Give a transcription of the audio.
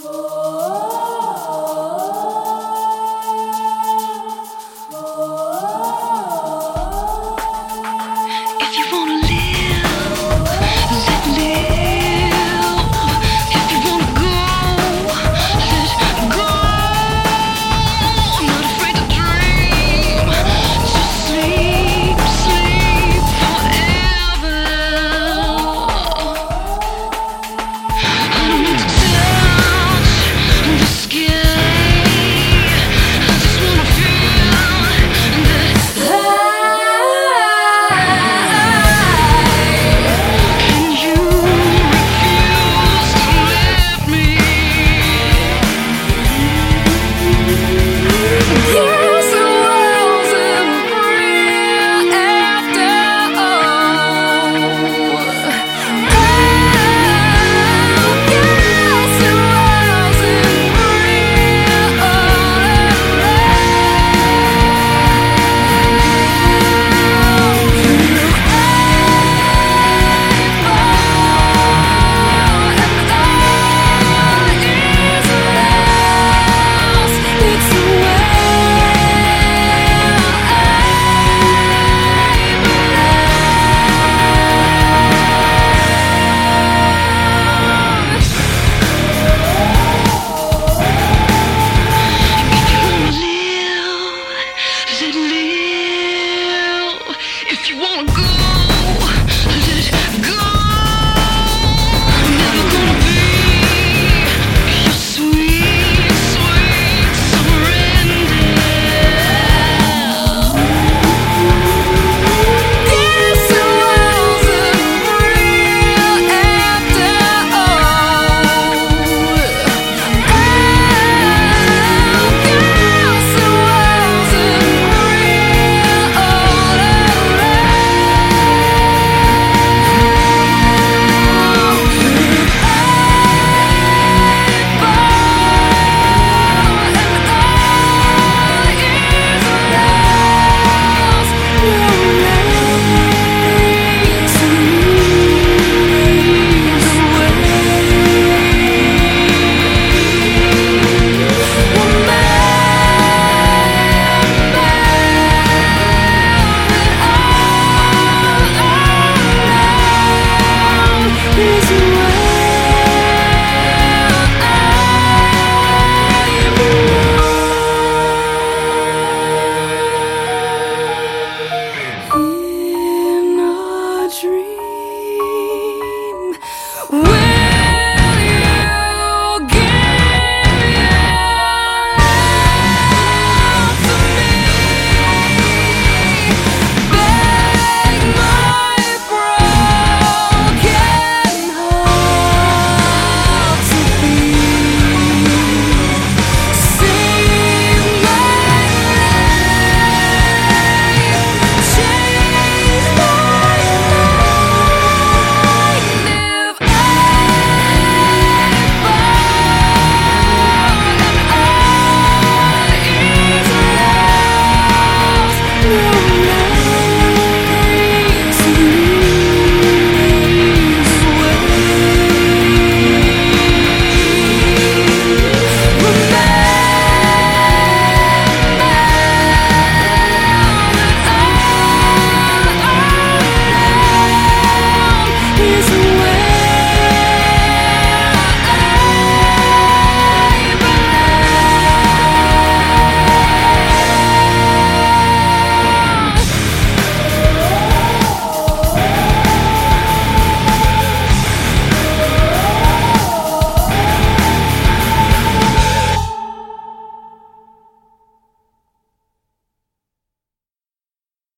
Oh. gonna go.